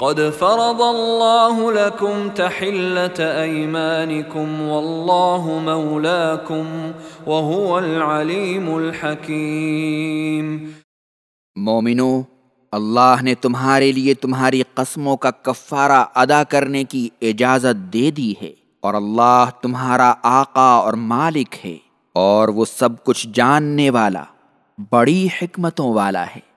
قد فرض الله لكم تحلة أيمانكم والله مولاكم وهو العليم الحكيم. مومنو، اللہ نے تمہارے لیے تمہاری قسموں کا کفارہ ادا کرنے کی اجازت دے دی ہے اور اللہ تمہارا آقا اور مالک ہے اور وہ سب کچھ جاننے والا، بڑی حکمتوں والا ہے۔